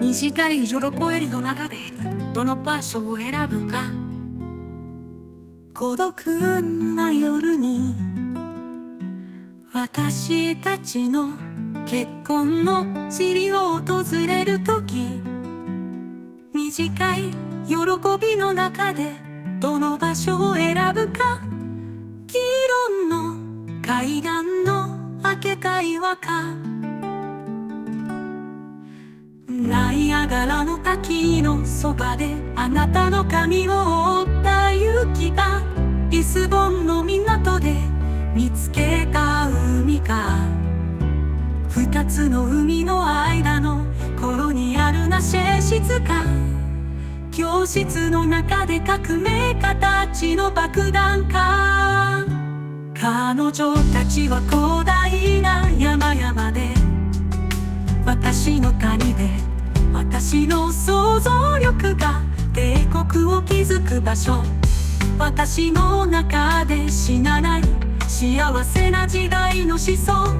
短い喜びの中でどの場所を選ぶか。孤独な夜に私たちの結婚の地理を訪れる時短い喜びの中でどの場所を選ぶか。議論の海岸の明け会話か。ナイアガラの滝のそばであなたの髪を覆った雪がリスボンの港で見つけた海か。二つの海の間の頃にあるなシェ室か教室の中で革命家たちの爆弾か彼女たちは広大な私の想像力が帝国を築く場所私の中で死なない幸せな時代の思想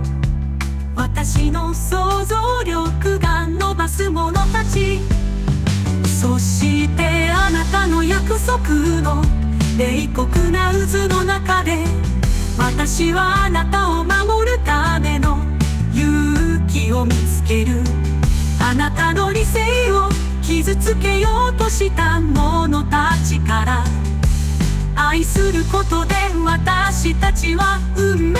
私の想像力が伸ばす者たち。そしてあなたの約束の冷酷な渦の中で私はあなたを守るためのした者たちから。愛することで私たちは運命